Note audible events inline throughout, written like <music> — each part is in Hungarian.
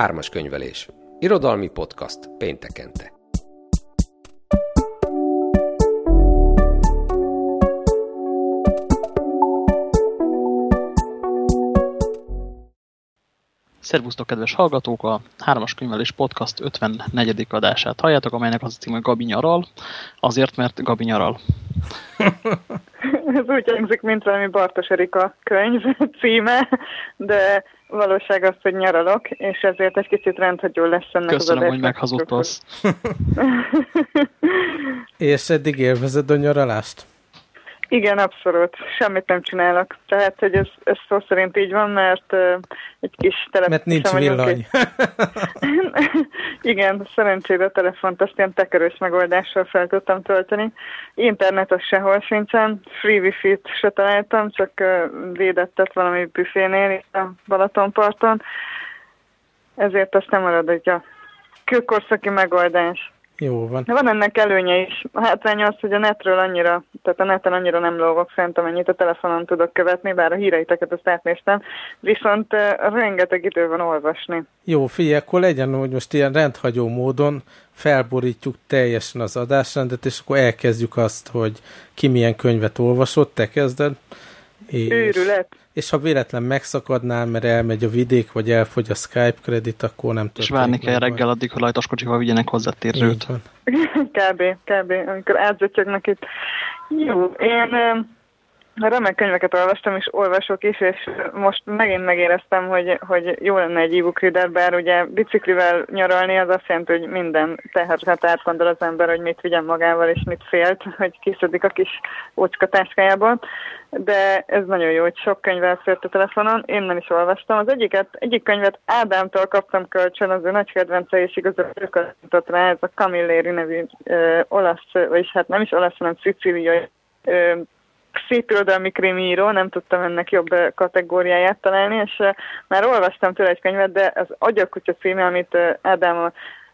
Ármas könyvelés. Irodalmi podcast péntekente. Szervusztok, kedves hallgatók! A Hármas Könyvelés Podcast 54. adását halljátok, amelynek az a címe Gabi nyaral, azért, mert Gabi nyaral. <laughs> Ez úgy hangzik, mint valami Bartos Erika könyv címe, de valóság az, hogy nyaralok, és ezért egy kicsit rendhagyó lesz ennek Köszönöm, az hogy meghazudtasz. <laughs> <laughs> és eddig élvezed a nyaralást? Igen, abszolút. Semmit nem csinálok. Tehát, hogy ez, ez szó szerint így van, mert uh, egy kis telefon... Mert nincs villany. Igen, szerencsére a telefont azt ilyen tekerős megoldással fel tudtam tölteni. Internetes sehol sincsen, free wifi-t se találtam, csak uh, védettet valami büfénél itt a Balatonparton. Ezért aztán marad egy a kőkorszaki megoldás. Jó van. Van ennek előnye is. A hátránya az, hogy a netről annyira, tehát a neten annyira nem lógok fent, amennyit a telefonon tudok követni, bár a híreiteket azt átnéztem, viszont uh, rengeteg idő van olvasni. Jó, figyelj, akkor legyen, hogy most ilyen rendhagyó módon felborítjuk teljesen az adásrendet, és akkor elkezdjük azt, hogy ki milyen könyvet olvasott, te kezded. És... Őrület és ha véletlen megszakadnál, mert elmegy a vidék, vagy elfogy a Skype kredit, akkor nem tudom. És várni kell reggel addig, ha lajtoskocsival vigyenek hozzá térzőt. <laughs> kb. kb. amikor átzötyögnek itt. Jó, én remek könyveket olvastam, és olvasok is, és most megint megéreztem, hogy, hogy jó lenne egy e-book reader, bár ugye biciklivel nyaralni az azt jelenti, hogy minden teherhet átgondol az ember, hogy mit vigyen magával, és mit félt, <laughs> hogy kiszedik a kis ócska táskájából. De ez nagyon jó, hogy sok könyv elfért a telefonon, én nem is olvastam. Az egyiket, egyik könyvet Ádámtól kaptam kölcsön, az ő nagy kedvence, és igazából ő rá, ez a Camilleri nevű ö, olasz, vagyis hát nem is olasz, hanem szicíliai szép irodalmi krimíró, nem tudtam ennek jobb kategóriáját találni, és már olvastam tőle egy könyvet, de az Agyakutya címe, amit Ádám a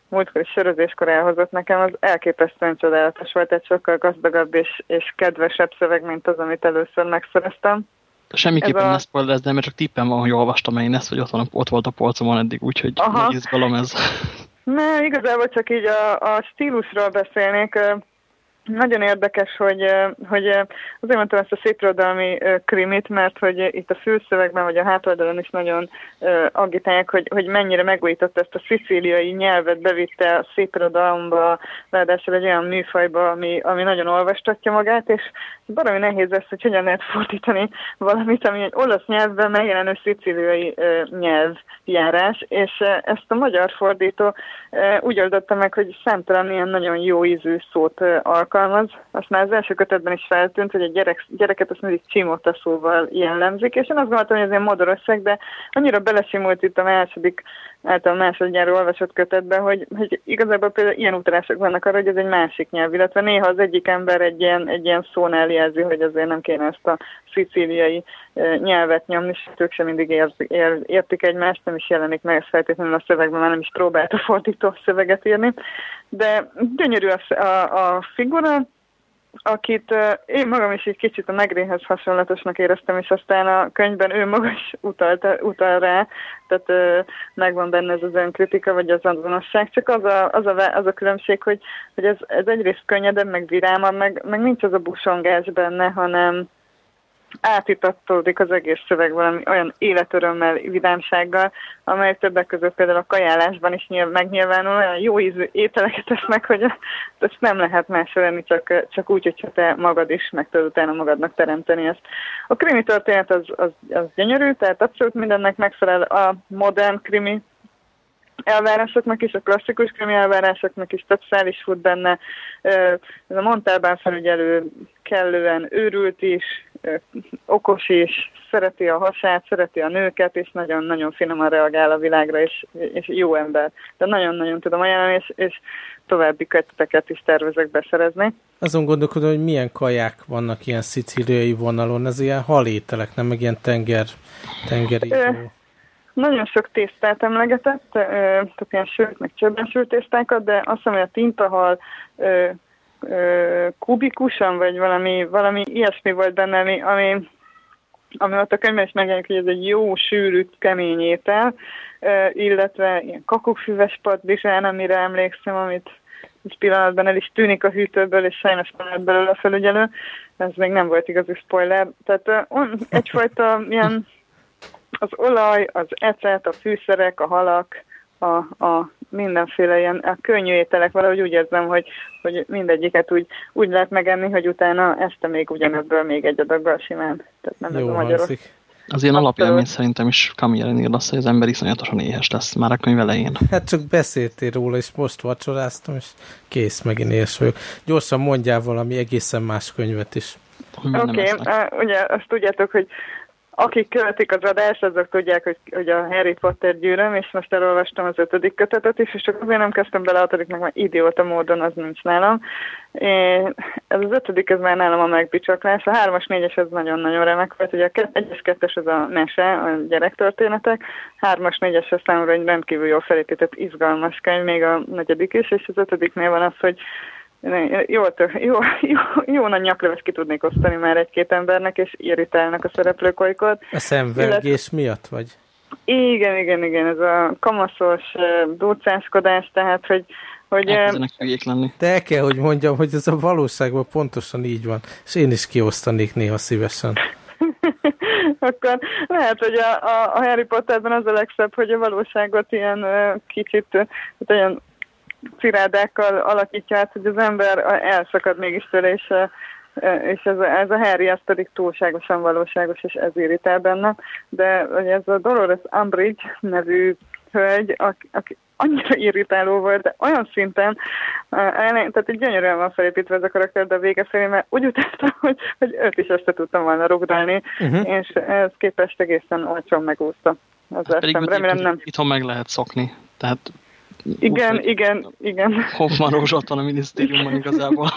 múltkor is sörözéskor elhozott nekem, az elképesztően csodálatos volt, egy sokkal gazdagabb és, és kedvesebb szöveg, mint az, amit először megszereztem. Semmiképpen a... ne spoilerezd, mert csak tippem van, hogy olvastam én ezt, hogy ott, van, ott volt a polcomon eddig, úgyhogy nagy izgalom ez. Ne, igazából csak így a, a stílusról beszélnék. Nagyon érdekes, hogy, hogy azért mondtam ezt a szépirodalmi krimit, mert hogy itt a főszövegben, vagy a hátoldalon is nagyon agitálják, hogy, hogy mennyire megújított ezt a szicíliai nyelvet, bevitte a szépirodalomba, ráadásul egy olyan műfajba, ami, ami nagyon olvastatja magát, és baromi nehéz lesz, hogy hogyan lehet fordítani valamit, ami egy olasz nyelvben megjelenő szicíliai nyelvjárás, és ezt a magyar fordító úgy oldotta meg, hogy számtalan ilyen nagyon jó ízű szót alkalmaz. Azt már az első kötetben is feltűnt, hogy a gyerek, gyereket azt mindig csimota szóval jellemzik, és én azt gondoltam, hogy ez ilyen modorosság, de annyira belesimult itt a második, által másodjára olvasott kötetben, hogy, hogy igazából például ilyen utalások vannak arra, hogy ez egy másik nyelv, illetve néha az egyik ember egy ilyen, egy ilyen szónál jelzi, hogy azért nem kéne ezt a szicíliai nyelvet nyomni, és ők sem mindig ér, ér, értik egymást, nem is jelenik meg ez feltétlenül a szövegben, már nem is próbált a <laughs> fordító szöveget írni. De gyönyörű a, a, a figura, akit én magam is egy kicsit a Negrénhez hasonlatosnak éreztem, és aztán a könyvben ő maga is utalt, utal rá, tehát megvan benne ez az önkritika, vagy az azonosság, csak az a, az a, az a különbség, hogy, hogy ez, ez egyrészt könnyedebb, meg virámabb, meg, meg nincs az a busongás benne, hanem, átítatódik az egész szöveg valami olyan életörömmel, vidámsággal, amely többek között például a kajálásban is nyilv, megnyilvánul, olyan jó ízű ételeket esznek, hogy <laughs> ezt nem lehet másra lenni, csak, csak úgy, hogyha te magad is meg tudod utána magadnak teremteni ezt. A krimi történet az, az, az gyönyörű, tehát abszolút mindennek megfelel a modern krimi elvárásoknak is, a klasszikus krimi elvárásoknak is több szál is fut benne. Ez a Montalbán felügyelő kellően őrült is, okos is, szereti a hasát, szereti a nőket, és nagyon-nagyon finoman reagál a világra, és, és jó ember. De nagyon-nagyon tudom ajánlani, és, és további köteteket is tervezek beszerezni. Azon gondolkodom, hogy milyen kaják vannak ilyen szicíliai vonalon, ez ilyen halételek, nem meg ilyen tenger, tengeri. Ö, nagyon sok tésztát emlegetett, tehát ilyen sült, meg csöbben tésztákat, de azt hiszem, hogy a tintahal ö, ö, kubikusan, vagy valami, valami ilyesmi volt benne, ami, ami ami ott a könyvben is megjelenik, hogy ez egy jó, sűrű, kemény étel, illetve ilyen kakukfüves padlizsán, amire emlékszem, amit egy pillanatban el is tűnik a hűtőből, és sajnos nem lett belőle a felügyelő. Ez még nem volt igazi spoiler. Tehát egyfajta ilyen az olaj, az ecet, a fűszerek, a halak, a, a mindenféle ilyen a könnyű ételek, valahogy úgy érzem, hogy, hogy mindegyiket úgy, úgy lehet megenni, hogy utána este még ugyanebből még egy adaggal simán. Tehát nem Jó ez a magyaros. Az ilyen alapjelmény szerintem is Camille ír azt, hogy az ember iszonyatosan éhes lesz már a könyv elején. Hát csak beszéltél róla, és most vacsoráztam, és kész, megint éhes vagyok. Gyorsan mondjál valami egészen más könyvet is. Oké, okay, uh, ugye azt tudjátok, hogy akik követik az adást, azok tudják, hogy, hogy a Harry Potter gyűröm, és most elolvastam az ötödik kötetet is, és csak azért nem kezdtem bele a hatodiknak, mert idióta módon az nincs nálam. Ez az ötödik, ez már nálam a megbicsaklás. A hármas, négyes ez nagyon-nagyon remek volt. Ugye a egyes, kettes az a mese, a gyerektörténetek. Hármas, négyes az számomra egy rendkívül jól felépített, izgalmas könyv, még a negyedik is, és az ötödiknél van az, hogy jó, jó, jó, jó nagy nyakleves ki tudnék osztani már egy-két embernek, és irritálnak a szereplők olykor. A szemvelgés Illet... miatt, vagy? Igen, igen, igen, ez a kamaszos dócáskodás, tehát, hogy hogy, lenni. De el kell, hogy mondjam, hogy ez a valóságban pontosan így van, és én is kiosztanék néha szívesen. <laughs> Akkor lehet, hogy a, a, a Harry Potterben az a legszebb, hogy a valóságot ilyen kicsit, hát olyan cirádákkal alakítja át, hogy az ember elszakad mégis tőle, és, és ez, a, ez a Harry, ez pedig túlságosan valóságos, és ez irritál benne. De hogy ez a Dolores Umbridge nevű hölgy, aki, aki annyira irritáló volt, de olyan szinten, tehát egy gyönyörűen van felépítve ez a karakter, de a vége felé, mert úgy utáltam, <laughs> hogy, hogy őt is össze tudtam volna rugdálni, uh-huh. és ez képest egészen olcsón megúszta. Az hát pedig remélem nem. Itthon meg lehet szokni, tehát igen, Most, igen, igen. Hoffman ott van a minisztériumban igazából.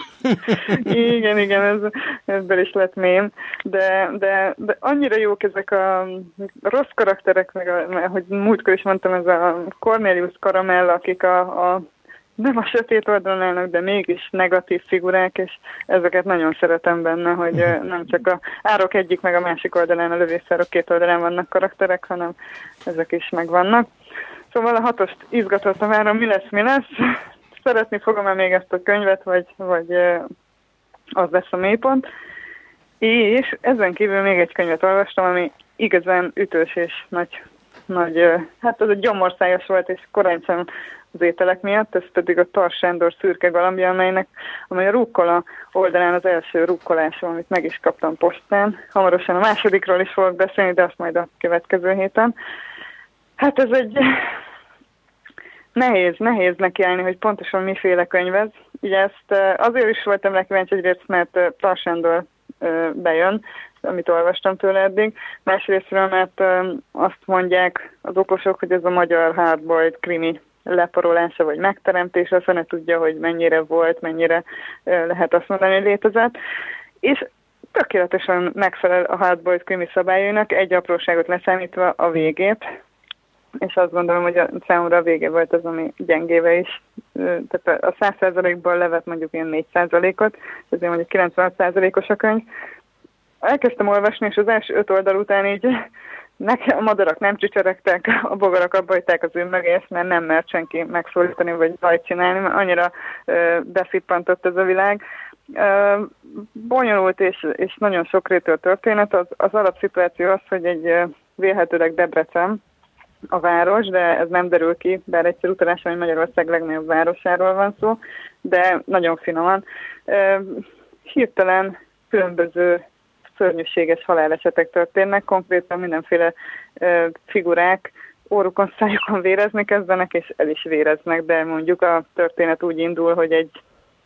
igen, igen, ez, ebből is lett mém. De, de, de annyira jók ezek a rossz karakterek, meg a, hogy múltkor is mondtam, ez a Cornelius Caramel, akik a, a nem a sötét oldalon állnak, de mégis negatív figurák, és ezeket nagyon szeretem benne, hogy nem csak a árok egyik meg a másik oldalán, a lövészárok két oldalán vannak karakterek, hanem ezek is megvannak. Szóval a hatost izgatottam már, mi lesz, mi lesz. Szeretni fogom-e még ezt a könyvet, vagy, vagy az lesz a mélypont. És ezen kívül még egy könyvet olvastam, ami igazán ütős és nagy, nagy hát az egy gyomorszájas volt, és korán sem az ételek miatt, ez pedig a Tar Sándor szürke galambja, amelynek, amely a rukkola oldalán az első rukkolásom, amit meg is kaptam postán. Hamarosan a másodikról is fogok beszélni, de azt majd a következő héten. Hát ez egy nehéz, nehéz nekiállni, hogy pontosan miféle könyv ez. Ugye ezt azért is voltam rá kíváncsi egyrészt, mert Tarsándor bejön, amit olvastam tőle eddig. Másrésztről, mert azt mondják az okosok, hogy ez a magyar hardboiled krimi leporolása vagy megteremtése, azt ne tudja, hogy mennyire volt, mennyire lehet azt mondani, hogy létezett. És tökéletesen megfelel a hardboiled krimi szabályainak, egy apróságot leszámítva a végét, és azt gondolom, hogy a számomra a vége volt az, ami gyengéve is. Tehát a 100%-ból levet mondjuk ilyen 4%-ot, ezért mondjuk 96%-os a könyv. Elkezdtem olvasni, és az első öt oldal után így <laughs> nekem a madarak nem csicseregtek, a bogarak abba hagyták az ümmögést, mert nem mert senki megszólítani, vagy bajt csinálni, mert annyira ö, beszippantott ez a világ. Bonyolult és, és nagyon sokrétű a történet. Az, az alapszituáció az, hogy egy vélhetőleg Debrecen, a város, de ez nem derül ki, bár egyszer utaláson, hogy Magyarország legnagyobb városáról van szó, de nagyon finoman. Hirtelen különböző szörnyűséges halálesetek történnek, konkrétan mindenféle figurák órukon, szájukon vérezni kezdenek, és el is véreznek, de mondjuk a történet úgy indul, hogy egy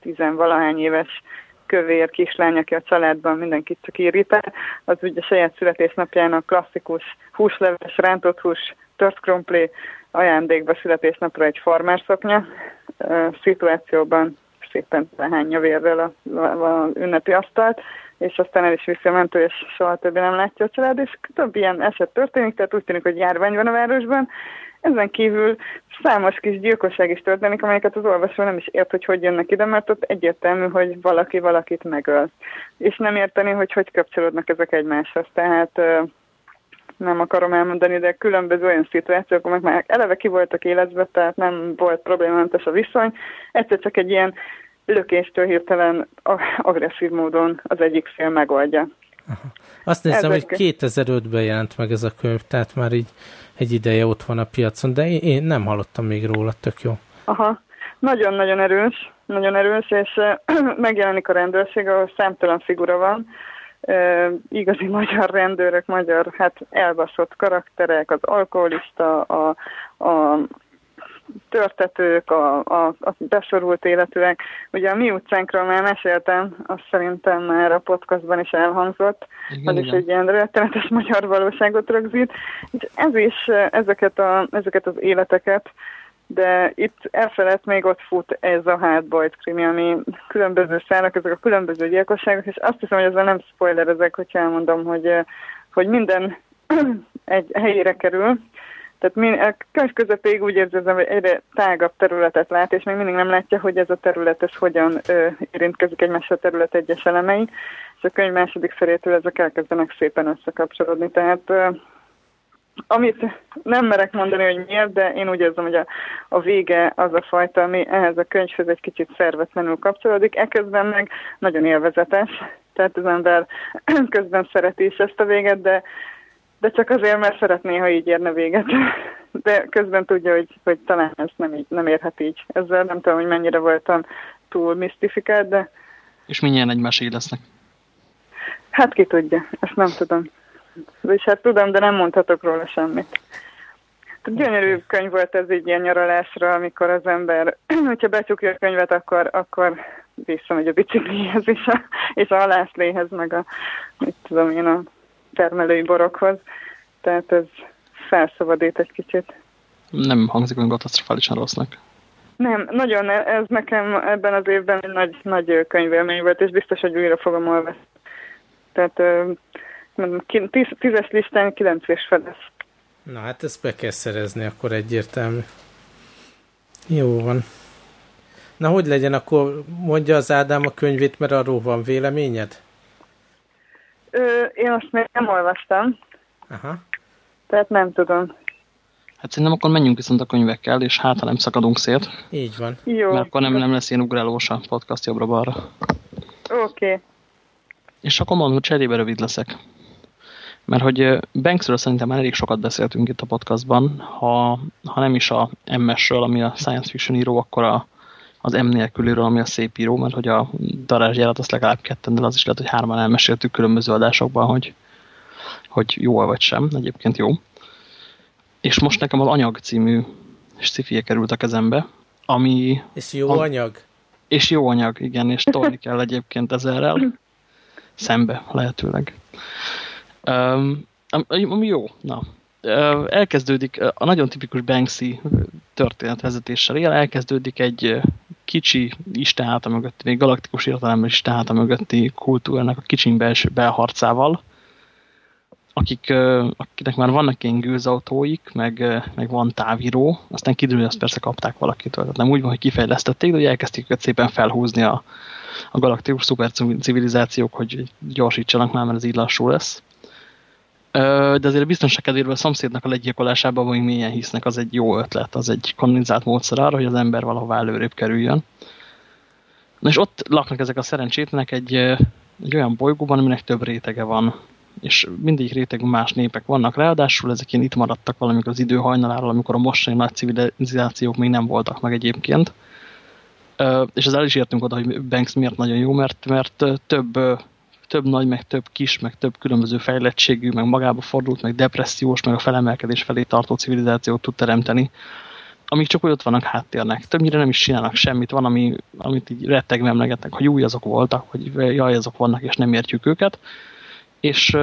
tizenvalahány éves kövér kislány, aki a családban mindenkit csak irritál, az ugye saját születésnapján a klasszikus húsleves, rántott hús tört krumpli ajándékba születésnapra egy farmárszoknya szituációban szépen lehányja vérrel a, a, a ünnepi asztalt, és aztán el is viszi a mentő, és soha többé nem látja a család, és több ilyen eset történik, tehát úgy tűnik, hogy járvány van a városban, ezen kívül számos kis gyilkosság is történik, amelyeket az olvasó nem is ért, hogy hogy jönnek ide, mert ott egyértelmű, hogy valaki valakit megöl. És nem érteni, hogy hogy kapcsolódnak ezek egymáshoz. Tehát nem akarom elmondani, de különböző olyan szituációk, amik már eleve ki voltak életbe, tehát nem volt problémamentes a viszony. Egyszer csak egy ilyen lökéstől hirtelen agresszív módon az egyik fél megoldja. Aha. Azt nézem, Ezek... hogy 2005-ben jelent meg ez a könyv, tehát már így egy ideje ott van a piacon, de én nem hallottam még róla, tök jó. Aha, nagyon-nagyon erős, nagyon erős, és <clears throat> megjelenik a rendőrség, ahol számtalan figura van, e, igazi magyar rendőrök, magyar hát elbaszott karakterek, az alkoholista, a, a törtetők, a, a, a besorult életűek. Ugye a mi utcánkról már meséltem, azt szerintem már a podcastban is elhangzott, igen, az is egy ilyen rettenetes magyar valóságot rögzít. És ez is ezeket, a, ezeket az életeket, de itt elfelett még ott fut ez a hátbajt krimi, ami különböző szálak, ezek a különböző gyilkosságok, és azt hiszem, hogy ezzel nem spoilerezek, hogyha elmondom, hogy, hogy minden <clears throat> egy helyére kerül, tehát min, a könyv közepéig úgy érzem, hogy egyre tágabb területet lát, és még mindig nem látja, hogy ez a terület ez hogyan ö, érintkezik egymással a terület egyes elemei, és a könyv második felétől ezek elkezdenek szépen összekapcsolódni. Tehát ö, amit nem merek mondani, hogy miért, de én úgy érzem, hogy a, a vége az a fajta, ami ehhez a könyvhöz egy kicsit szervetlenül kapcsolódik, eközben meg nagyon élvezetes, tehát az ember <clears throat> közben szereti is ezt a véget, de de csak azért, mert szeretné, ha így érne véget. <laughs> De közben tudja, hogy, hogy talán ez nem, így, nem érhet így. Ezzel nem tudom, hogy mennyire voltam túl misztifikált, de... És milyen egymásé lesznek? Hát ki tudja, ezt nem tudom. És hát tudom, de nem mondhatok róla semmit. Gyönyörű könyv volt ez így ilyen nyaralásra, amikor az ember, <clears throat> hogyha becsukja a könyvet, akkor, akkor visszamegy a biciklihez és a, és a halászléhez, meg a, mit tudom én, a termelői borokhoz, tehát ez felszabadít egy kicsit. Nem hangzik olyan katasztrofálisan rossznak. Nem, nagyon, ez nekem ebben az évben egy nagy, nagy könyvélmény volt, és biztos, hogy újra fogom olvasni. Tehát tíz, tízes listán kilenc és fedez. Na hát ezt be kell szerezni, akkor egyértelmű. Jó van. Na hogy legyen, akkor mondja az Ádám a könyvét, mert arról van véleményed? Ö, én azt még nem olvastam. Aha. Tehát nem tudom. Hát szerintem akkor menjünk viszont a könyvekkel, és hát ha nem szakadunk szét. Így van. Jó. Mert akkor nem, nem lesz ilyen ugrálós a podcast jobbra-balra. Oké. Okay. És akkor mondom, hogy cserébe rövid leszek. Mert hogy Banksről szerintem már elég sokat beszéltünk itt a podcastban, ha, ha nem is a MS-ről, ami a science fiction író, akkor a az M nélküliről, ami a szép író, mert hogy a darázsjárat azt legalább ketten, de az is lehet, hogy hárman elmeséltük különböző adásokban, hogy, hogy jó vagy sem, egyébként jó. És most nekem az Anyag című sci került a kezembe, ami... És jó a, anyag? És jó anyag, igen, és tolni kell egyébként ezerrel. Szembe, lehetőleg. Um, ami jó, na, elkezdődik a nagyon tipikus Banksy történetvezetéssel él, elkezdődik egy kicsi istenháta mögötti, még galaktikus értelemben istenháta mögötti kultúrának a kicsin belső belharcával, akik, akiknek már vannak ilyen gőzautóik, meg, meg van távíró, aztán kiderül, hogy azt persze kapták valakitől. Tehát nem úgy van, hogy kifejlesztették, de hogy elkezdték őket szépen felhúzni a, a galaktikus szupercivilizációk, hogy gyorsítsanak már, mert ez így lassú lesz de azért a biztonság kedvéről a szomszédnak a legyilkolásában még mélyen hisznek, az egy jó ötlet, az egy kanonizált módszer arra, hogy az ember valahová előrébb kerüljön. Na és ott laknak ezek a szerencsétlenek egy, egy olyan bolygóban, aminek több rétege van. És mindig réteg más népek vannak, ráadásul ezek ilyen itt maradtak valamikor az idő hajnaláról, amikor a mostani nagy civilizációk még nem voltak meg egyébként. És az el is értünk oda, hogy Banks miért nagyon jó, mert, mert több több nagy, meg több kis, meg több különböző fejlettségű, meg magába fordult, meg depressziós, meg a felemelkedés felé tartó civilizációt tud teremteni, amik csak úgy ott vannak háttérnek. Többnyire nem is csinálnak semmit, van, ami, amit így rettegve emlegetnek, hogy új azok voltak, hogy jaj, azok vannak, és nem értjük őket, és,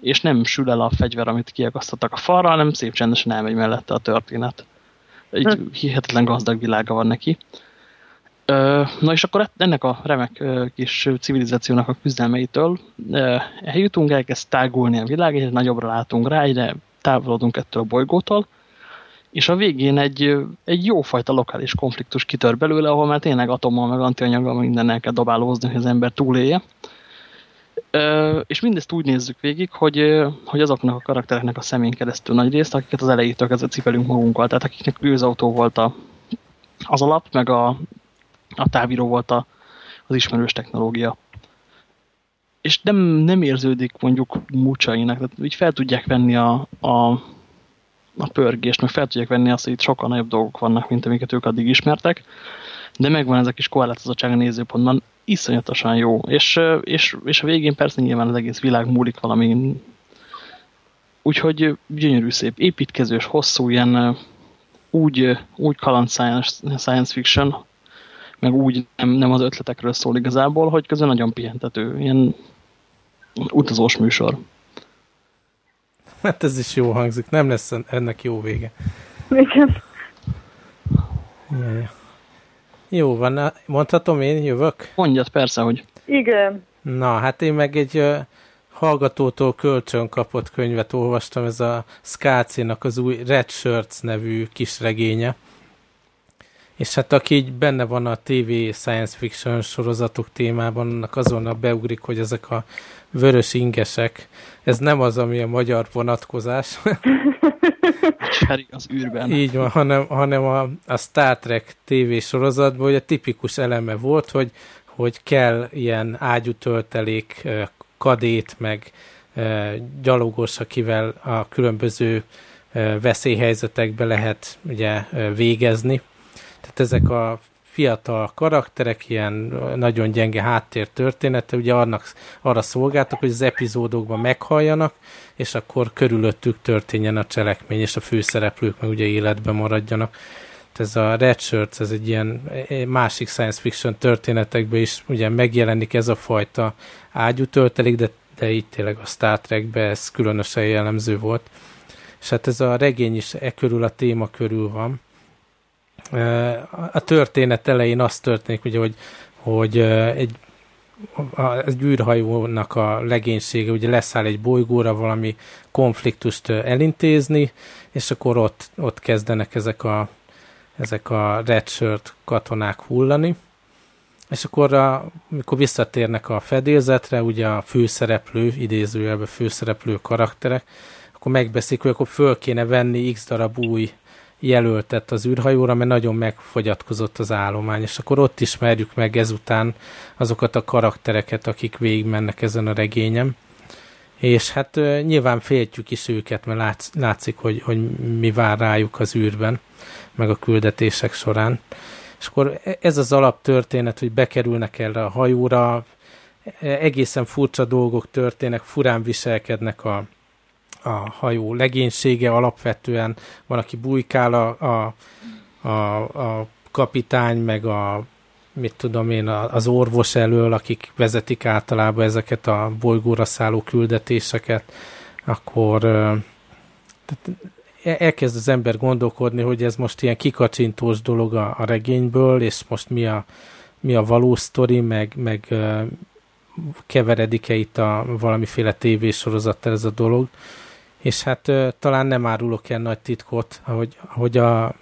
és nem sül el a fegyver, amit kiakasztottak a falra, hanem szép csendesen elmegy mellette a történet. Egy hm. hihetetlen gazdag világa van neki. Na és akkor ennek a remek kis civilizációnak a küzdelmeitől eljutunk, elkezd tágulni a világ, egyre nagyobbra látunk rá, egyre távolodunk ettől a bolygótól, és a végén egy, egy jófajta lokális konfliktus kitör belőle, ahol már tényleg atommal, meg antianyaggal minden el kell dobálózni, hogy az ember túlélje. És mindezt úgy nézzük végig, hogy, hogy azoknak a karaktereknek a szemén keresztül nagy részt, akiket az elejétől kezdve cipelünk magunkkal, tehát akiknek gőzautó volt a, az alap, meg a, a távíró volt a, az ismerős technológia. És nem, nem érződik mondjuk mucsainak, tehát úgy fel tudják venni a, a, a pörgést, meg fel tudják venni azt, hogy itt sokkal nagyobb dolgok vannak, mint amiket ők addig ismertek, de megvan ez a kis korlátozottság a nézőpontban, iszonyatosan jó, és, és, és a végén persze nyilván az egész világ múlik valami úgyhogy gyönyörű szép, építkezős, hosszú, ilyen úgy, úgy kaland science, science fiction, meg úgy nem, nem az ötletekről szól igazából, hogy közben nagyon pihentető, ilyen utazós műsor. Hát ez is jó hangzik, nem lesz ennek jó vége. Igen. Jaj. Jó van, mondhatom én, jövök? Mondjad, persze, hogy. Igen. Na, hát én meg egy uh, hallgatótól kölcsön kapott könyvet olvastam, ez a Skácinak az új Red Shirts nevű kisregénye. És hát aki így benne van a TV science fiction sorozatok témában, annak azonnal beugrik, hogy ezek a vörös ingesek, ez nem az, ami a magyar vonatkozás. <laughs> az űrben. Így van, hanem, hanem a, a Star Trek TV sorozatban, hogy a tipikus eleme volt, hogy, hogy kell ilyen ágyútöltelék, kadét, meg gyalogos, akivel a különböző veszélyhelyzetekbe lehet ugye végezni. Tehát ezek a fiatal karakterek, ilyen nagyon gyenge háttér története, ugye annak, arra szolgáltak, hogy az epizódokban meghalljanak, és akkor körülöttük történjen a cselekmény, és a főszereplők meg ugye életben maradjanak. Ez a Red Shirts, ez egy ilyen másik science fiction történetekben is ugye megjelenik ez a fajta ágyútöltelék, de, de itt tényleg a Star Trekben ez különösen jellemző volt. És hát ez a regény is e körül, a téma körül van a történet elején az történik, ugye, hogy, hogy egy egy űrhajónak a legénysége ugye leszáll egy bolygóra valami konfliktust elintézni, és akkor ott, ott kezdenek ezek a, ezek a redshirt katonák hullani. És akkor, a, amikor visszatérnek a fedélzetre, ugye a főszereplő, idézőjelben főszereplő karakterek, akkor megbeszik, hogy akkor föl kéne venni x darab új jelöltet az űrhajóra, mert nagyon megfogyatkozott az állomány, és akkor ott ismerjük meg ezután azokat a karaktereket, akik végigmennek ezen a regényem. És hát nyilván féltjük is őket, mert látsz, látszik, hogy, hogy mi vár rájuk az űrben, meg a küldetések során. És akkor e, ez az alaptörténet, hogy bekerülnek erre a hajóra, e, egészen furcsa dolgok történnek, furán viselkednek a, a hajó legénysége alapvetően, van, aki bujkál a, a, a, a kapitány, meg a mit tudom én, az orvos elől, akik vezetik általában ezeket a bolygóra szálló küldetéseket, akkor tehát elkezd az ember gondolkodni, hogy ez most ilyen kikacsintós dolog a, a regényből, és most mi a, mi a való sztori, meg, meg keveredik-e itt a valamiféle tévésorozattal ez a dolog és hát talán nem árulok ilyen nagy titkot, hogy, hogy a,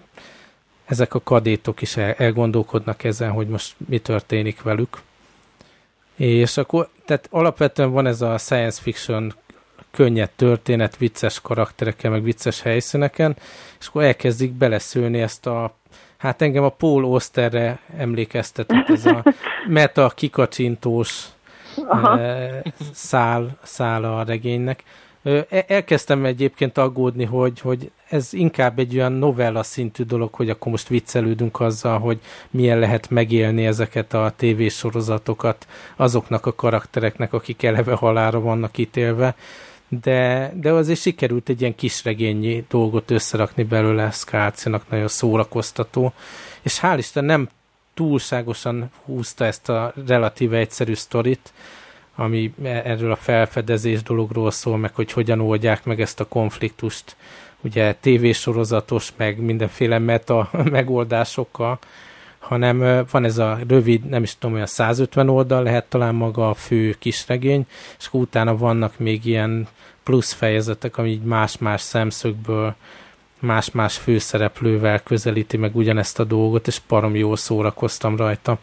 ezek a kadétok is el, elgondolkodnak ezen, hogy most mi történik velük. És akkor, tehát alapvetően van ez a science fiction könnyed történet, vicces karakterekkel, meg vicces helyszíneken, és akkor elkezdik beleszőni ezt a hát engem a Paul Osterre emlékeztetett ez a <laughs> meta kikacsintós szál, szál a regénynek. E, elkezdtem egyébként aggódni, hogy, hogy ez inkább egy olyan novella szintű dolog, hogy akkor most viccelődünk azzal, hogy milyen lehet megélni ezeket a tévésorozatokat azoknak a karaktereknek, akik eleve halára vannak ítélve, de, de azért sikerült egy ilyen kisregényi dolgot összerakni belőle Skálcinak, nagyon szórakoztató, és hál' Isten nem túlságosan húzta ezt a relatíve egyszerű sztorit, ami erről a felfedezés dologról szól, meg hogy hogyan oldják meg ezt a konfliktust, ugye tévésorozatos, meg mindenféle meta <laughs> megoldásokkal, hanem van ez a rövid, nem is tudom, olyan 150 oldal lehet talán maga a fő kisregény, és utána vannak még ilyen plusz fejezetek, ami így más-más szemszögből más-más főszereplővel közelíti meg ugyanezt a dolgot, és parom jól szórakoztam rajta.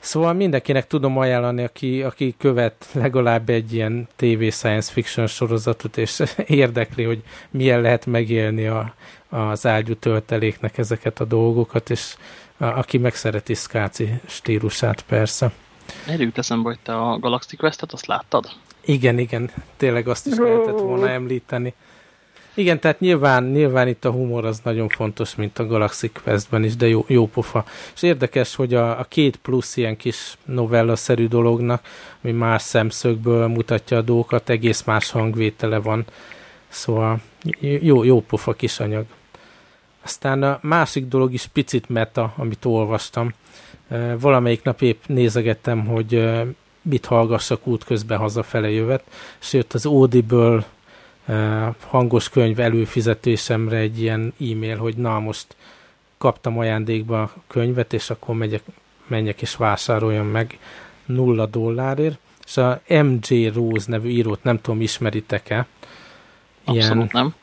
Szóval mindenkinek tudom ajánlani, aki, aki követ legalább egy ilyen TV science fiction sorozatot, és <laughs> érdekli, hogy milyen lehet megélni a, az ágyú tölteléknek ezeket a dolgokat, és a, aki meg szereti Skáci stílusát persze. Erről jut eszembe, hogy te a Galaxy Quest-et azt láttad? Igen, igen, tényleg azt is lehetett volna említeni. Igen, tehát nyilván, nyilván itt a humor az nagyon fontos, mint a Galaxy Questben is, de jó, jó pofa. És érdekes, hogy a, a két plusz ilyen kis novella-szerű dolognak, ami más szemszögből mutatja a dolgokat, egész más hangvétele van. Szóval jó, jó pofa kis anyag. Aztán a másik dolog is picit meta, amit olvastam. Valamelyik nap épp nézegettem, hogy mit hallgassak útközben hazafele jövet, és jött az Audible hangos könyv előfizetésemre egy ilyen e-mail, hogy na most kaptam ajándékba a könyvet, és akkor megyek, menjek és vásároljam meg nulla dollárért, és a MJ Rose nevű írót nem tudom, ismeritek-e? Ilyen Abszolút nem.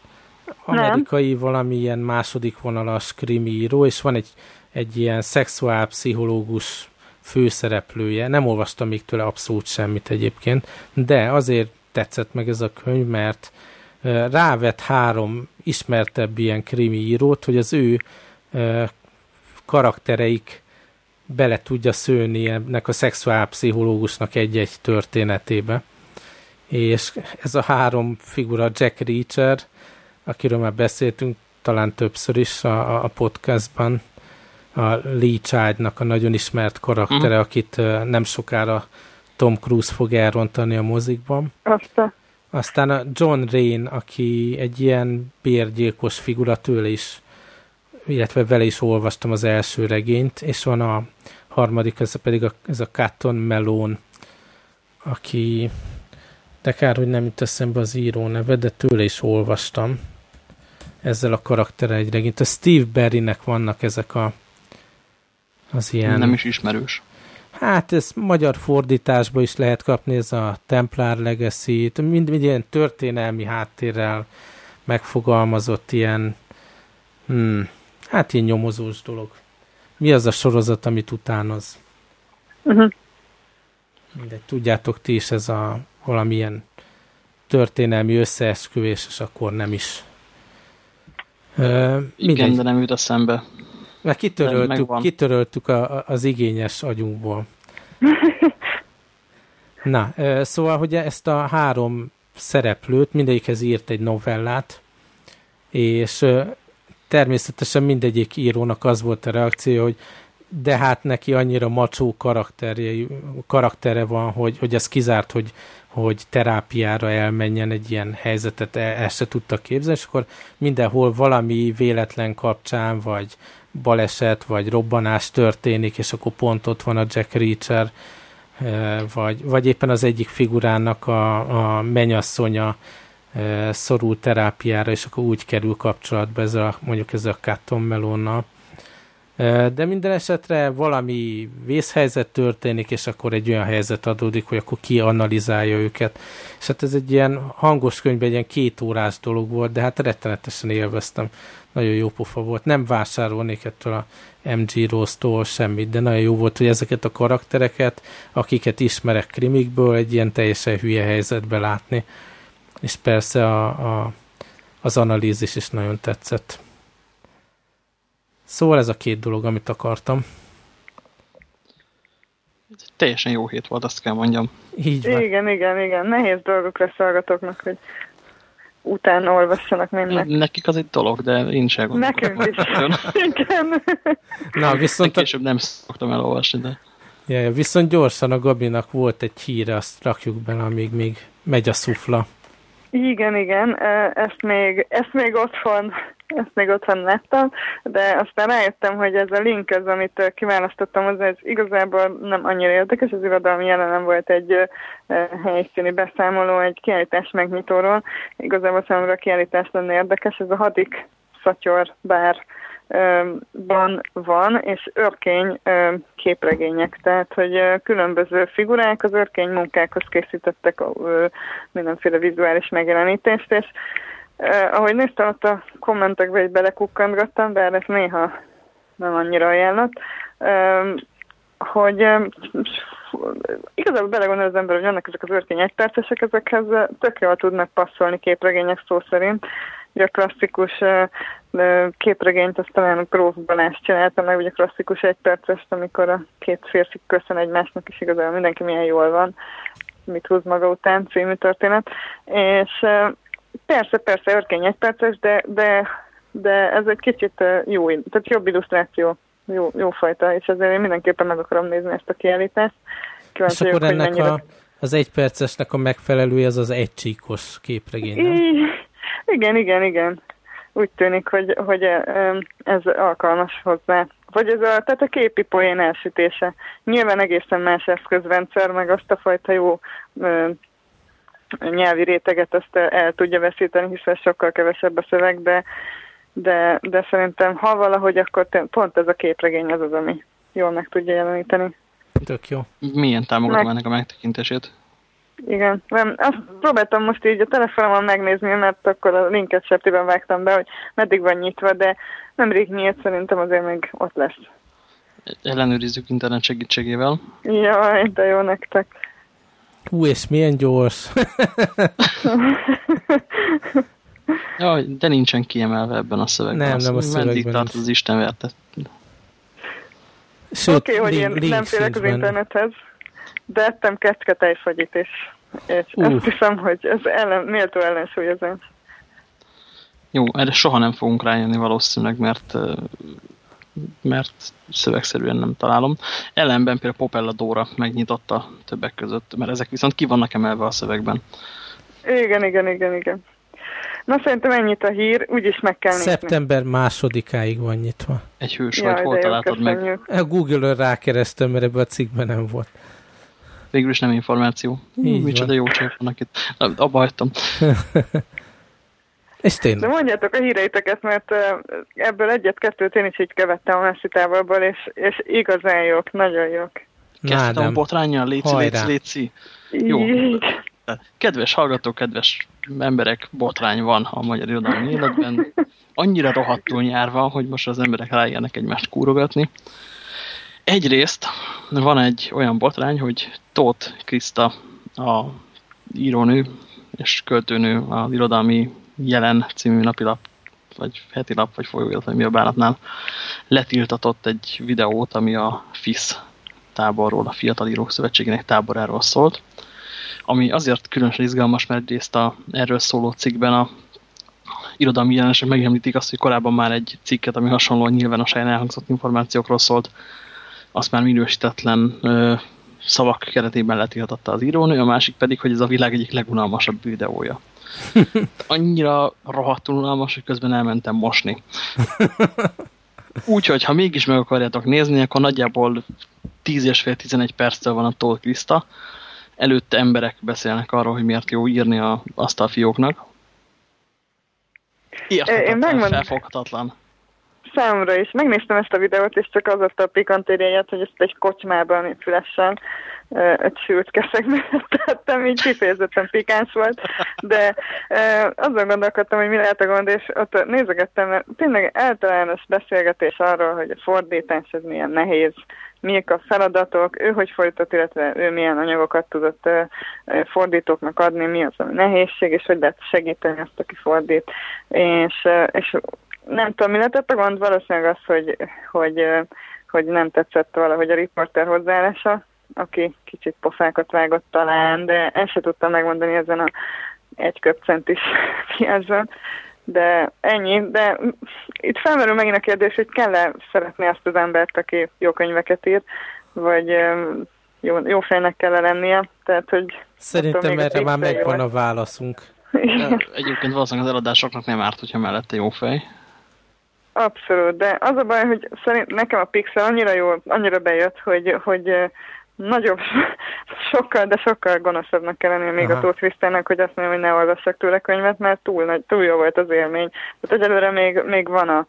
Amerikai nem. valamilyen második vonalas krimi író, és van egy, egy ilyen szexuálpszichológus főszereplője. Nem olvastam még tőle abszolút semmit egyébként, de azért tetszett meg ez a könyv, mert rávett három ismertebb ilyen krimi írót, hogy az ő karaktereik bele tudja szőni ennek a szexuálpszichológusnak egy-egy történetébe. És ez a három figura, Jack Reacher, akiről már beszéltünk talán többször is a, a podcastban, a Lee Child-nak a nagyon ismert karaktere, mm. akit nem sokára Tom Cruise fog elrontani a mozikban. Aztán. Aztán a John Rain, aki egy ilyen bérgyilkos figura tőle is, illetve vele is olvastam az első regényt, és van a harmadik, ez pedig a, ez a Cotton Melon, aki de kár, hogy nem jut eszembe az író neve, de tőle is olvastam ezzel a karaktere egy regényt. A Steve Berrynek vannak ezek a az ilyen... Nem is ismerős. Hát ez magyar fordításba is lehet kapni, ez a Templar legacy mind, mind ilyen történelmi háttérrel megfogalmazott ilyen, hmm, hát ilyen nyomozós dolog. Mi az a sorozat, amit utánoz? Uh-huh. Mindegy, tudjátok ti is, ez a valamilyen történelmi összeesküvés, és akkor nem is. Uh, Igen, de nem jut a szembe. Mert kitöröltük, kitöröltük a, az igényes agyunkból. <laughs> Na, szóval, hogy ezt a három szereplőt, mindegyikhez írt egy novellát, és természetesen mindegyik írónak az volt a reakció, hogy de hát neki annyira macsó karakterje, karaktere van, hogy, hogy ez kizárt, hogy, hogy terápiára elmenjen egy ilyen helyzetet, el se tudta képzelni, és akkor mindenhol valami véletlen kapcsán, vagy baleset vagy robbanás történik, és akkor pont ott van a Jack Reacher, eh, vagy, vagy éppen az egyik figurának a, a mennyasszonya eh, szorul terápiára, és akkor úgy kerül kapcsolatba ez a, mondjuk ez a Cotton Melonnal. De minden esetre valami vészhelyzet történik, és akkor egy olyan helyzet adódik, hogy akkor ki analizálja őket. És hát ez egy ilyen hangos könyv, egy ilyen két órás dolog volt, de hát rettenetesen élveztem nagyon jó pofa volt. Nem vásárolnék ettől a MG Rose-tól semmit, de nagyon jó volt, hogy ezeket a karaktereket, akiket ismerek krimikből, egy ilyen teljesen hülye helyzetbe látni. És persze a, a, az analízis is nagyon tetszett. Szóval ez a két dolog, amit akartam. Teljesen jó hét volt, azt kell mondjam. Így van. Igen, igen, igen. Nehéz dolgok lesz hallgatóknak, hogy utána olvassanak mindnek. Nekik az egy dolog, de én sem gondolom. Nekünk is. <laughs> Igen. Na, viszont... Később nem szoktam elolvasni, de... Ja, ja, viszont gyorsan a Gabinak volt egy híre, azt rakjuk bele, amíg még megy a szufla. Igen, igen, ezt még, ezt még otthon, ezt még otthon láttam, de aztán rájöttem, hogy ez a link az, amit kiválasztottam, az ez igazából nem annyira érdekes, az irodalmi jelenem volt egy helyszíni beszámoló, egy kiállítás megnyitóról. Igazából számomra a kiállítás lenne érdekes, ez a hadik szatyor bár van, van, és örkény képregények, tehát hogy különböző figurák az örkény munkákhoz készítettek mindenféle vizuális megjelenítést, és Eh, ahogy néztem, ott a kommentekbe egy belekukkantgattam, bár ez néha nem annyira ajánlott, eh, hogy eh, igazából belegondol az ember, hogy vannak ezek az örkény egypercesek, ezekhez tök jól tudnak passzolni képregények szó szerint. Ugye a klasszikus képregényt azt talán Gróf Balázs csinálta meg, ugye a klasszikus egypercest, amikor a két férfi köszön egymásnak, és igazából mindenki milyen jól van, mit húz maga után című történet. És persze, persze, örkény egyperces, de, de, de ez egy kicsit jó, tehát jobb illusztráció, jó, jó fajta, és ezért én mindenképpen meg akarom nézni ezt a kiállítást. Kíváncsi és akkor ennek mennyire... a, az egypercesnek a megfelelője az az egycsíkos képregény, nem? Igen, igen, igen. Úgy tűnik, hogy, hogy ez alkalmas hozzá. Vagy ez a, tehát a képi poén elsütése. Nyilván egészen más eszközrendszer, meg azt a fajta jó nyelvi réteget azt el tudja veszíteni, hiszen sokkal kevesebb a szöveg, de, de, de szerintem ha valahogy, akkor pont ez a képregény az az, ami jól meg tudja jeleníteni. Tök jó. Milyen támogatom meg... ennek a megtekintését? Igen, nem, azt próbáltam most így a telefonomon megnézni, mert akkor a linket septiben vágtam be, hogy meddig van nyitva, de nemrég nyílt, szerintem azért még ott lesz. Ellenőrizzük internet segítségével. Jaj, de jó nektek. Hú, és milyen gyors. <laughs> Jaj, de nincsen kiemelve ebben a szövegben. Nem, nem a szövegben. Meddig tart az Isten. Oké, okay, hogy én nem félek az internethez de ettem kecsketejfagyit is, és uh. azt hiszem, hogy ez ellen, méltó ellensúlyozás. Jó, erre soha nem fogunk rájönni valószínűleg, mert mert szövegszerűen nem találom. Ellenben például Popella Dóra megnyitotta többek között, mert ezek viszont ki vannak emelve a szövegben. Igen, igen, igen, igen. Na szerintem ennyit a hír, úgyis meg kell nézni. Szeptember másodikáig van nyitva. Egy hős vagy, hol találtad meg? A Google-ön rákeresztem, mert ebben a cikkben nem volt végül is nem információ. Így Micsoda jó csajok vannak itt. Abba hagytam. <laughs> És tényleg. De mondjátok a híreiteket, mert ebből egyet-kettőt én is így követtem a messzi távolból, és, és igazán jók, nagyon jók. Kezdtem a botrányjal, léci, léci, léci. Jó. Kedves hallgatók, kedves emberek, botrány van a magyar irodalmi életben. Annyira rohadtul nyár van, hogy most az emberek rájönnek egymást kúrogatni. Egyrészt van egy olyan botrány, hogy Tóth Kriszta, a írónő és költőnő az irodalmi jelen című napilap, vagy heti lap, vagy folyóirat, vagy mi a bánatnál, letiltatott egy videót, ami a FISZ táborról, a Fiatal Írók Szövetségének táboráról szólt, ami azért különösen izgalmas, mert egyrészt a erről szóló cikkben a irodalmi jelenések megemlítik azt, hogy korábban már egy cikket, ami hasonlóan nyilvánosan elhangzott információkról szólt, azt már minősítetlen ö, szavak keretében letiltatta az írónő, a másik pedig, hogy ez a világ egyik legunalmasabb videója. <laughs> Annyira rohadtul unalmas, hogy közben elmentem mosni. Úgyhogy, ha mégis meg akarjátok nézni, akkor nagyjából 10 és fél 11 perccel van a Tóth Krista. Előtte emberek beszélnek arról, hogy miért jó írni a asztalfióknak. Érthetetlen, felfoghatatlan számomra is. Megnéztem ezt a videót, és csak az a pikantériáját, hogy ezt egy kocsmában fülesen egy sült keszegbe tettem, így kifejezetten pikáns volt, de azon gondolkodtam, hogy mi lehet a gond, és ott nézegettem, mert tényleg általános beszélgetés arról, hogy a fordítás ez milyen nehéz, miek a feladatok, ő hogy fordított, illetve ő milyen anyagokat tudott fordítóknak adni, mi az a nehézség, és hogy lehet segíteni azt, aki fordít. És, és nem tudom, mi lehetett a gond, valószínűleg az, hogy, hogy, hogy nem tetszett valahogy a riporter hozzáállása, aki kicsit pofákat vágott talán, de ezt se tudtam megmondani ezen a egy köpcentis <laughs> piacon. De ennyi, de itt felmerül megint a kérdés, hogy kell-e szeretni azt az embert, aki jó könyveket ír, vagy jó, jó fejnek kell -e lennie, tehát hogy... Szerintem erre már megvan a válaszunk. Egyébként valószínűleg az eladásoknak nem árt, hogyha mellette jó fej. Abszolút, de az a baj, hogy szerint nekem a Pixel annyira jó, annyira bejött, hogy, hogy nagyobb, sokkal, de sokkal gonoszabbnak kell lenni még Aha. a Tóth Krisztának, hogy azt mondjam, hogy ne olvassak tőle könyvet, mert túl, nagy, túl jó volt az élmény. Tehát egyelőre még, még van a,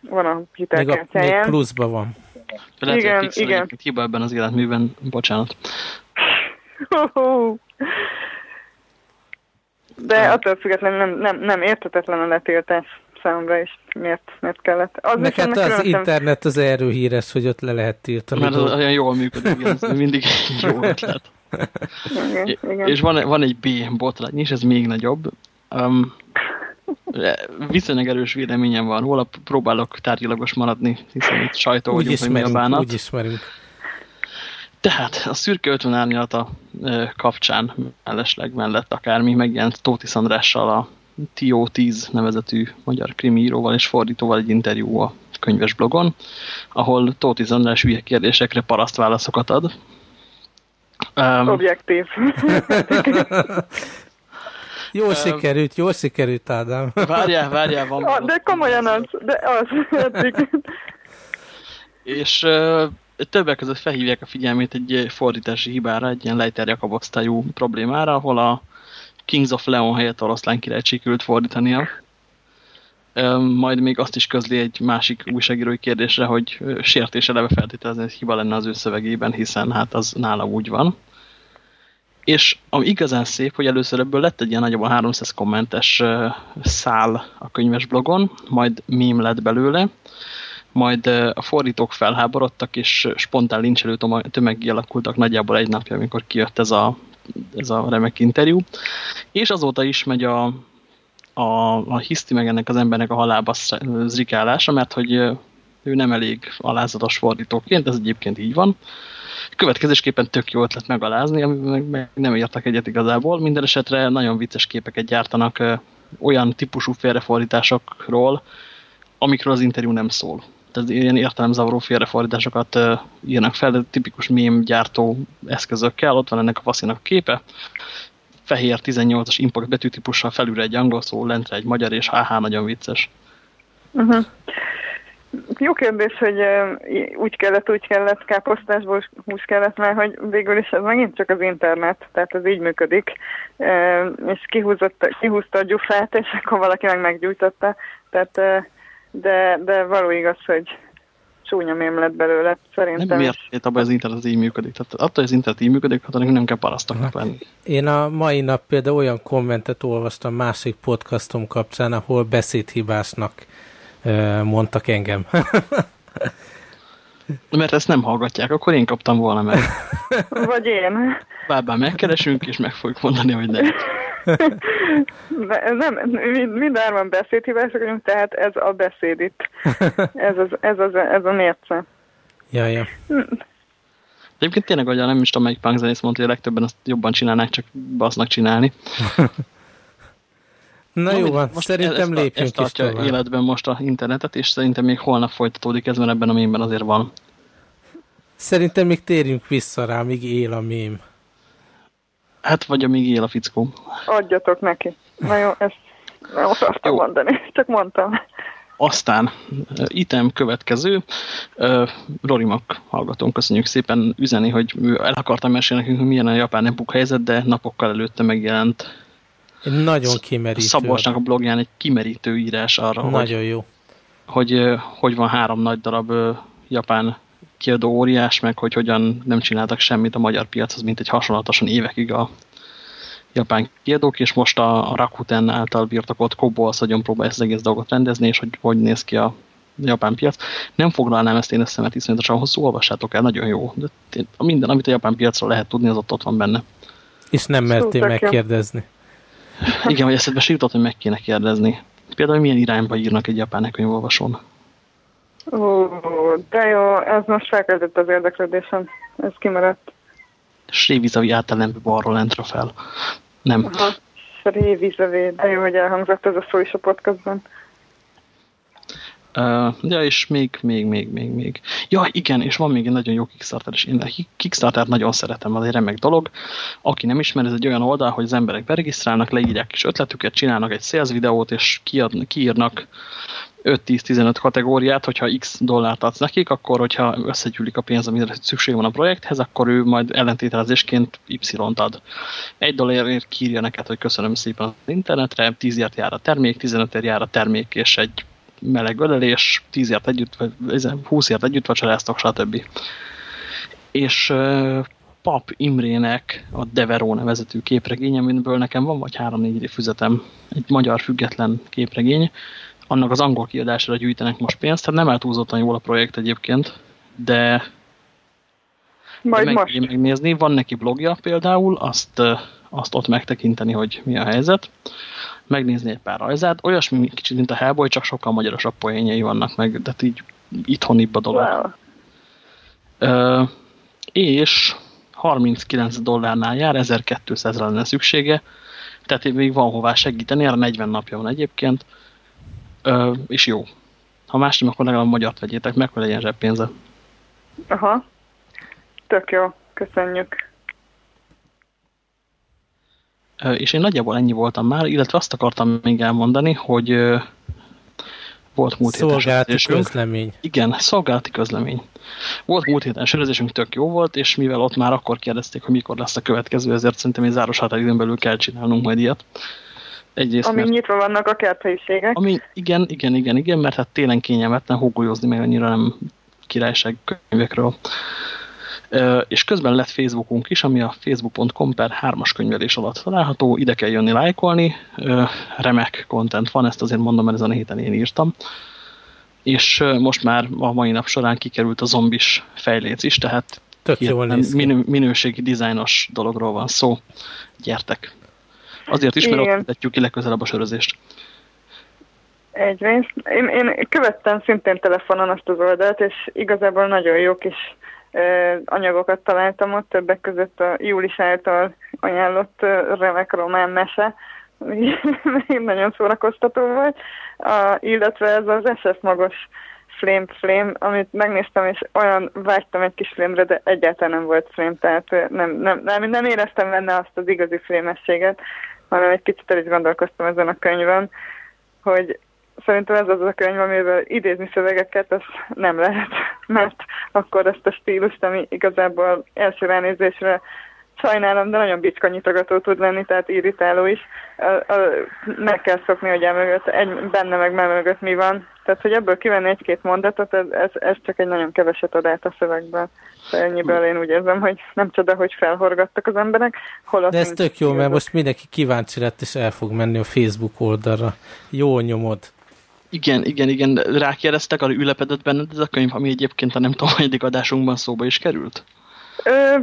van a hitelkártyáján. Még, még pluszban van. Lehet, igen, igen. Hiba ebben az életműben, bocsánat. De attól függetlenül nem, nem, nem értetetlen a letiltás számomra is. Miért, miért kellett? Az Meg hát az különösen... internet az erről híres, hogy ott le lehet tiltani. Mert az olyan jól működik, ez mindig <laughs> jó ötlet. igen, igen. És van, van egy B botrány és ez még nagyobb. Um, viszonylag erős véleményem van, holnap próbálok tárgyalagos maradni, hiszen itt sajtó úgy vagyunk, ismerünk, hogy mi a bánat. Úgy ismerünk. Tehát a szürke 50 árnyalata kapcsán mellesleg mellett akármi megjelent Tóti Szandrással a TO10 nevezetű magyar krimiíróval és fordítóval egy interjú a könyves blogon, ahol Tóti Szandrás hülye kérdésekre paraszt válaszokat ad. Um, Objektív. <laughs> Jó um, sikerült, jó sikerült, Ádám. <laughs> Várjál, várjál, van. Ah, de komolyan az, de az. és uh, többek között felhívják a figyelmét egy fordítási hibára, egy ilyen Leiter Jakab problémára, ahol a Kings of Leon helyett oroszlán király sikerült fordítania. Majd még azt is közli egy másik újságírói kérdésre, hogy sértés eleve feltételezni, hogy hiba lenne az ő szövegében, hiszen hát az nála úgy van. És ami igazán szép, hogy először ebből lett egy ilyen nagyobb 300 kommentes szál a könyves blogon, majd mém lett belőle, majd a fordítók felháborodtak, és spontán lincselő tömeg alakultak nagyjából egy napja, amikor kijött ez a, ez a remek interjú. És azóta is megy a, a, a hiszti meg ennek az embernek a halába zrikálása, mert hogy ő nem elég alázatos fordítóként, ez egyébként így van. Következésképpen tök jó ötlet megalázni, ami meg, meg nem értek egyet igazából. Minden esetre nagyon vicces képeket gyártanak olyan típusú félrefordításokról, amikről az interjú nem szól tehát ilyen értelemzavaró félrefordításokat uh, írnak fel, de tipikus mém gyártó eszközökkel, ott van ennek a faszinak képe, fehér 18-as impact betűtípussal felülre egy angol szó, lentre egy magyar, és HH nagyon vicces. Uh -huh. Jó kérdés, hogy úgy kellett, úgy kellett, káposztásból hús kellett, mert hogy végül is ez megint csak az internet, tehát ez így működik, uh, és kihúzta a gyufát, és akkor valaki meg meggyújtotta, tehát de, de való igaz, hogy csúnya mém lett belőle, szerintem. Nem miért abban az internet az így működik? Tehát attól, hogy az internet így működik, hát nem kell parasztoknak lenni. Én a mai nap például olyan kommentet olvastam másik podcastom kapcsán, ahol beszédhibásnak mondtak engem. <laughs> Mert ezt nem hallgatják, akkor én kaptam volna meg. Vagy én. Bábá megkeresünk, és meg fogjuk mondani, hogy nem. <laughs> nem, mind hárman beszédhívások vagyunk, tehát ez a beszéd itt. Ez, az, ez, az, ez a mérce. Ja, ja. Egyébként tényleg, hogy nem is tudom, melyik punkzenész mondta, hogy a legtöbben azt jobban csinálnák, csak basznak csinálni. <laughs> Na, jó van, most szerintem ezt, lépjünk ezt tartja is életben most a internetet, és szerintem még holnap folytatódik ez, mert ebben a mémben azért van. Szerintem még térjünk vissza rá, míg él a mém. Hát, vagy amíg él a fickó. Adjatok neki. Na jó, ezt nem akartam jó. mondani, csak mondtam. Aztán item következő, uh, Rorimak hallgatónk, köszönjük szépen üzeni, hogy el akartam mesélni nekünk, hogy milyen a japán epuk helyzet, de napokkal előtte megjelent egy nagyon kimerítő. Szabolcsnak a blogján egy kimerítő írás arra, nagyon hogy, jó. Hogy, hogy van három nagy darab japán kiadó óriás, meg hogy hogyan nem csináltak semmit a magyar piachoz, mint egy hasonlatosan évekig a japán kiadók, és most a, a Rakuten által birtokolt Kobo az nagyon próbálja ezt az egész dolgot rendezni, és hogy hogy néz ki a japán piac. Nem foglalnám ezt én össze, mert iszonyatosan hosszú, olvassátok el, nagyon jó. De minden, amit a japán piacról lehet tudni, az ott, ott van benne. És nem mertél megkérdezni. Igen, hogy eszedbe jutott, hogy meg kéne kérdezni. Például milyen irányba írnak egy japán könyvolvasón. Ó, de jó, ez most felkezdett az érdeklődésem. Ez kimaradt. Srévizavi általában balról lentre fel. Nem. Aha, Srévizavi, de jó, hogy elhangzott ez a szó is a podcastban. Uh, ja, és még, még, még, még, még. Ja, igen, és van még egy nagyon jó Kickstarter, és én a Kickstarter-t nagyon szeretem, az egy remek dolog. Aki nem ismer, ez egy olyan oldal, hogy az emberek beregisztrálnak, leírják kis ötletüket, csinálnak egy sales videót, és kiad, kiírnak 5-10-15 kategóriát, hogyha x dollárt adsz nekik, akkor hogyha összegyűlik a pénz, amire szükség van a projekthez, akkor ő majd ellentételezésként Y-t ad. Egy dollárért kírja neked, hogy köszönöm szépen az internetre, 10 ért jár a termék, 15 ért jár a termék, és egy meleg ölelés, 10 ért együtt, vagy 20 ért együtt vacsoráztok, stb. És Pap Imrének a Deveró nevezetű képregény, amiből nekem van vagy három-négy füzetem, egy magyar független képregény, annak az angol kiadására gyűjtenek most pénzt, tehát nem eltúlzottan jól a projekt egyébként, de, Majd meg, most. megnézni. Van neki blogja például, azt, azt ott megtekinteni, hogy mi a helyzet. Megnézni egy pár rajzát. Olyasmi kicsit, mint a Hellboy, csak sokkal magyarosabb poénjai vannak meg, de így itthonibb a dolog. Wow. Ö, és 39 dollárnál jár, 1200 lenne szüksége, tehát még van hová segíteni, erre 40 napja van egyébként, Ö, és jó. Ha más nem, akkor legalább magyart vegyétek meg, hogy legyen zseppénze. Aha. Tök jó. Köszönjük. És én nagyjából ennyi voltam már, illetve azt akartam még elmondani, hogy volt múlt héten Szolgálati sörözésünk. közlemény. Igen, szolgálati közlemény. Volt múlt héten sörözésünk, tök jó volt, és mivel ott már akkor kérdezték, hogy mikor lesz a következő, ezért szerintem egy záros határidőn belül kell csinálnunk majd ilyet. Egyrészt, Amíg mert, nyitva vannak a kerthelyiségek. ami, igen, igen, igen, igen, mert hát télen kényelmetlen hógolyozni, meg annyira nem királyság könyvekről. És közben lett Facebookunk is, ami a facebook.com per hármas könyvelés alatt található, ide kell jönni lájkolni, remek content van, ezt azért mondom, mert ezen a héten én írtam. És most már a mai nap során kikerült a zombis fejléc is, tehát Tök jól hirtelen néz ki. minő, minőségi dizájnos dologról van szó. Gyertek! Azért is, mert Igen. ott hirdetjük ki legközelebb a sörözést. Egyrészt. Én, én követtem szintén telefonon azt az oldalt, és igazából nagyon jó kis anyagokat találtam ott, többek között a Júlis által ajánlott remek román mese, ami <laughs> nagyon szórakoztató volt, a, illetve ez az SF magos Flame Flame, amit megnéztem, és olyan vágytam egy kis flémre, de egyáltalán nem volt flame, tehát eh, nem, nem, nem, nem éreztem benne azt az igazi flémességet, hanem egy picit el is gondolkoztam ezen a könyvön, hogy szerintem ez az a könyv, amivel idézni szövegeket, az nem lehet, <laughs> mert akkor ezt a stílust, ami igazából első ránézésre sajnálom, de nagyon bicskanyitogató tud lenni, tehát irritáló is. Meg kell szokni, hogy emögött, egy, benne meg mögött mi van. Tehát, hogy ebből kivenni egy-két mondatot, ez, ez, ez csak egy nagyon keveset ad át a szövegből. Tehát ennyiből én úgy érzem, hogy nem csoda, hogy felhorgattak az emberek. Holott De ez tök jó, mert most mindenki kíváncsi lett, és el fog menni a Facebook oldalra. Jó nyomod. Igen, igen, igen. Rákérdeztek, arra ülepedett benned ez a könyv, ami egyébként a nem tudom, hanyadik adásunkban szóba is került? Ö,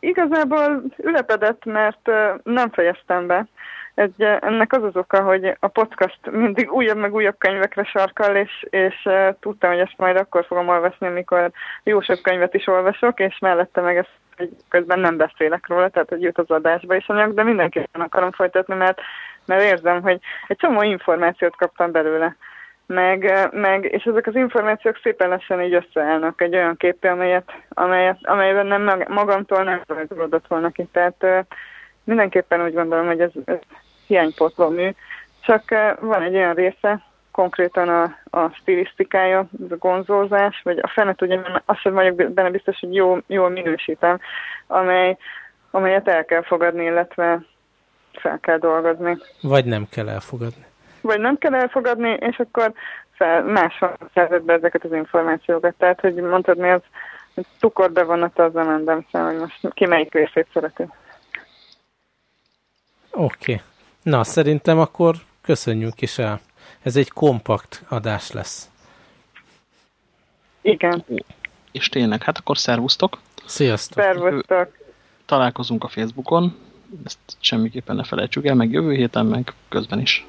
igazából ülepedett, mert nem fejeztem be. Egy, ennek az az oka, hogy a podcast mindig újabb meg újabb könyvekre sarkal, és, és tudtam, hogy ezt majd akkor fogom olvasni, amikor jó sok könyvet is olvasok, és mellette meg ezt közben nem beszélek róla, tehát hogy jut az adásba is anyag, de mindenképpen akarom folytatni, mert, mert érzem, hogy egy csomó információt kaptam belőle. Meg, meg, és ezek az információk szépen lassan így összeállnak egy olyan képé, amelyet, amelyet, amelyben nem mag- magamtól nem rajzolódott volna ki. Tehát uh, mindenképpen úgy gondolom, hogy ez, ez hiánypótló mű. Csak uh, van egy olyan része, konkrétan a, a stilisztikája, a gonzózás, vagy a fene tudja, mert azt sem vagyok benne biztos, hogy jó, jól minősítem, amely, amelyet el kell fogadni, illetve fel kell dolgozni. Vagy nem kell elfogadni. Vagy nem kell elfogadni, és akkor fel, máshol szerzett be ezeket az információkat. Tehát, hogy mondtad, mi az cukor bevonata, az nem rendem szem, hogy most ki melyik részét szereti. Oké. Okay. Na, szerintem akkor köszönjük is el. Ez egy kompakt adás lesz. Igen. És tényleg, hát akkor szervusztok. Sziasztok. Szervusztok. Találkozunk a Facebookon. Ezt semmiképpen ne felejtsük el, meg jövő héten, meg közben is.